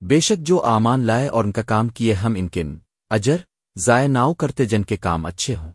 بے شک جو آمان لائے اور ان کا کام کیے ہم ان کن اجر ضائع ناؤ کرتے جن کے کام اچھے ہوں۔